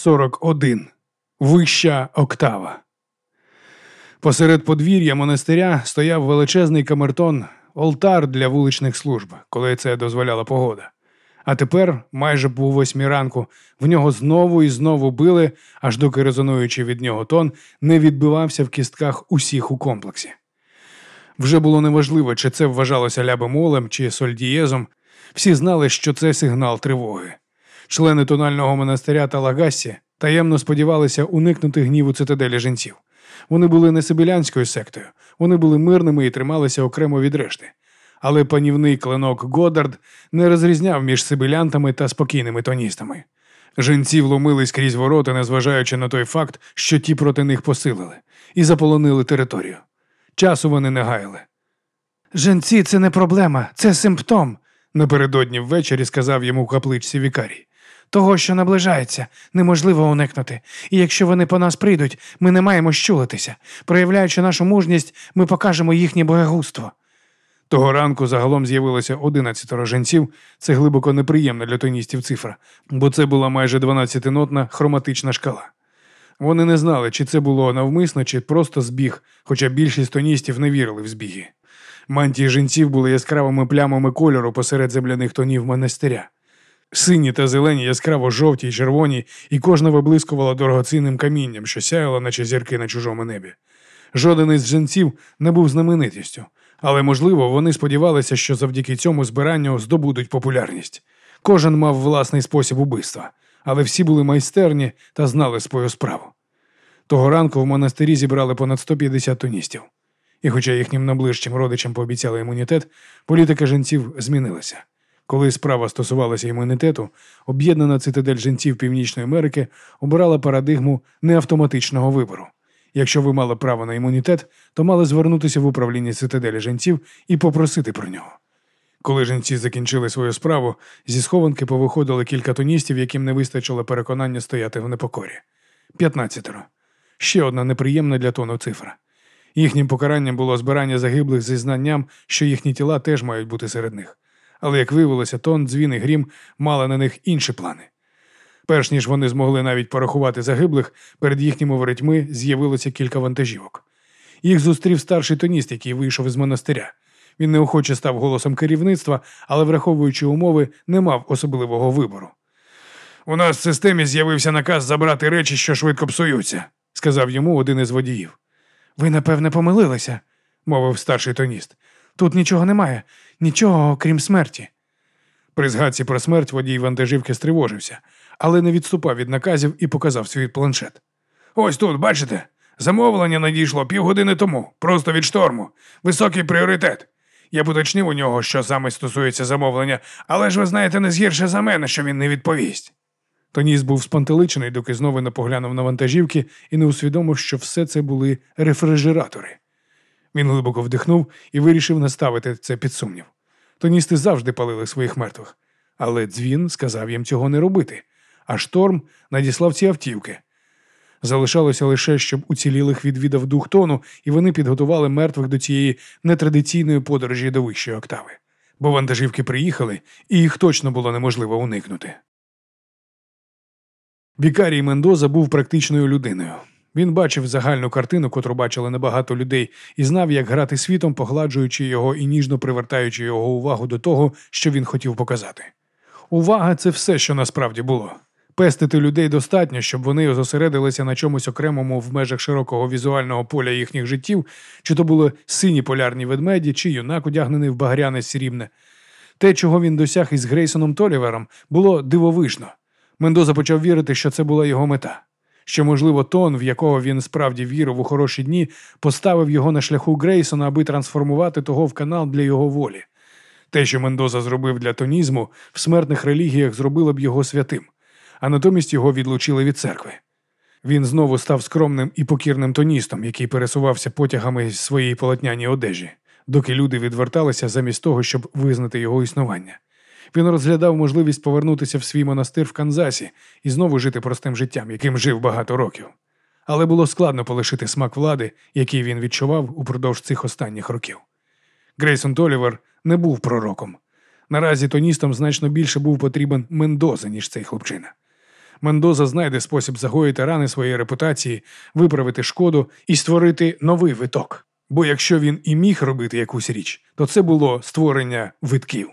41. Вища октава. Посеред подвір'я монастиря стояв величезний камертон, олтар для вуличних служб, коли це дозволяла погода. А тепер, майже по восьмій ранку, в нього знову і знову били, аж доки резонуючи від нього тон, не відбивався в кістках усіх у комплексі. Вже було неважливо, чи це вважалося лябемолем чи сольдієзом. Всі знали, що це сигнал тривоги. Члени тонального монастиря та Лагассі таємно сподівалися уникнути гніву цитаделі жінців. Вони були не сибілянською сектою, вони були мирними і трималися окремо від решти. Але панівний клинок Годард не розрізняв між сибілянтами та спокійними тоністами. Жінці вломились крізь ворота, незважаючи на той факт, що ті проти них посилили, і заполонили територію. Часу вони не гаяли. Женці це не проблема, це симптом, напередодні ввечері сказав йому в капличці вікарій. Того, що наближається, неможливо уникнути. І якщо вони по нас прийдуть, ми не маємо щулитися. Проявляючи нашу мужність, ми покажемо їхнє боягузтво. Того ранку загалом з'явилося одинадцятеро женців. Це глибоко неприємна для тоністів цифра, бо це була майже дванадцятинотна хроматична шкала. Вони не знали, чи це було навмисно, чи просто збіг, хоча більшість тоністів не вірили в збіги. Мантії жінців були яскравими плямами кольору посеред земляних тонів монастиря. Сині та зелені, яскраво жовті й червоні, і кожна виблискувала дорогоцінним камінням, що сяяло, наче зірки на чужому небі. Жоден із жінців не був знаменитістю, але, можливо, вони сподівалися, що завдяки цьому збиранню здобудуть популярність. Кожен мав власний спосіб убивства, але всі були майстерні та знали свою справу. Того ранку в монастирі зібрали понад 150 тоністів. І, хоча їхнім найближчим родичам пообіцяли імунітет, політика жінців змінилася. Коли справа стосувалася імунітету, об'єднана цитадель жінців Північної Америки обирала парадигму неавтоматичного вибору. Якщо ви мали право на імунітет, то мали звернутися в управління цитаделі жінців і попросити про нього. Коли жінці закінчили свою справу, зі схованки повиходили кілька тоністів, яким не вистачило переконання стояти в непокорі. П'ятнадцятеро. Ще одна неприємна для тону цифра. Їхнім покаранням було збирання загиблих зі знанням, що їхні тіла теж мають бути серед них. Але, як виявилося, тон, дзвін і грім мали на них інші плани. Перш ніж вони змогли навіть порахувати загиблих, перед їхніми воротьми з'явилося кілька вантажівок. Їх зустрів старший тоніст, який вийшов із монастиря. Він неохоче став голосом керівництва, але, враховуючи умови, не мав особливого вибору. У нас в системі з'явився наказ забрати речі, що швидко псуються, сказав йому один із водіїв. Ви, напевне, помилилися, мовив старший тоніст. Тут нічого немає, нічого крім смерті. При згадці про смерть водій вантажівки стривожився, але не відступав від наказів і показав свій планшет. Ось тут, бачите, замовлення надійшло півгодини тому, просто від шторму. Високий пріоритет. Я поточнив у нього, що саме стосується замовлення, але ж ви знаєте не згірше за мене, що він не відповість. Тоніс був спантеличений, доки знову не поглянув на вантажівки і не усвідомив, що все це були рефрижератори. Він глибоко вдихнув і вирішив наставити це під сумнів. Тоністи завжди палили своїх мертвих, але дзвін сказав їм цього не робити, а шторм надіслав ці автівки. Залишалося лише, щоб уцілілих відвідав дух тону, і вони підготували мертвих до цієї нетрадиційної подорожі до вищої октави, бо вантажівки приїхали, і їх точно було неможливо уникнути. Бікарій Мендоза був практичною людиною. Він бачив загальну картину, котру бачили небагато людей, і знав, як грати світом, погладжуючи його і ніжно привертаючи його увагу до того, що він хотів показати. Увага це все, що насправді було. Пестити людей достатньо, щоб вони зосередилися на чомусь окремому в межах широкого візуального поля їхніх життів, чи то були сині полярні ведмеді, чи юнак, одягнений в багряне срібне. Те, чого він досяг із Грейсоном Толівером, було дивовижно. Мендоза почав вірити, що це була його мета що, можливо, тон, в якого він справді вірив у хороші дні, поставив його на шляху Грейсона, аби трансформувати того в канал для його волі. Те, що Мендоза зробив для тонізму, в смертних релігіях зробило б його святим, а натомість його відлучили від церкви. Він знову став скромним і покірним тоністом, який пересувався потягами з своєї полотняній одежі, доки люди відверталися замість того, щоб визнати його існування. Він розглядав можливість повернутися в свій монастир в Канзасі і знову жити простим життям, яким жив багато років. Але було складно полишити смак влади, який він відчував упродовж цих останніх років. Грейсон Толівер не був пророком. Наразі тоністам значно більше був потрібен Мендоза, ніж цей хлопчина. Мендоза знайде спосіб загоїти рани своєї репутації, виправити шкоду і створити новий виток. Бо якщо він і міг робити якусь річ, то це було створення витків.